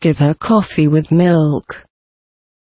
Give her coffee with milk.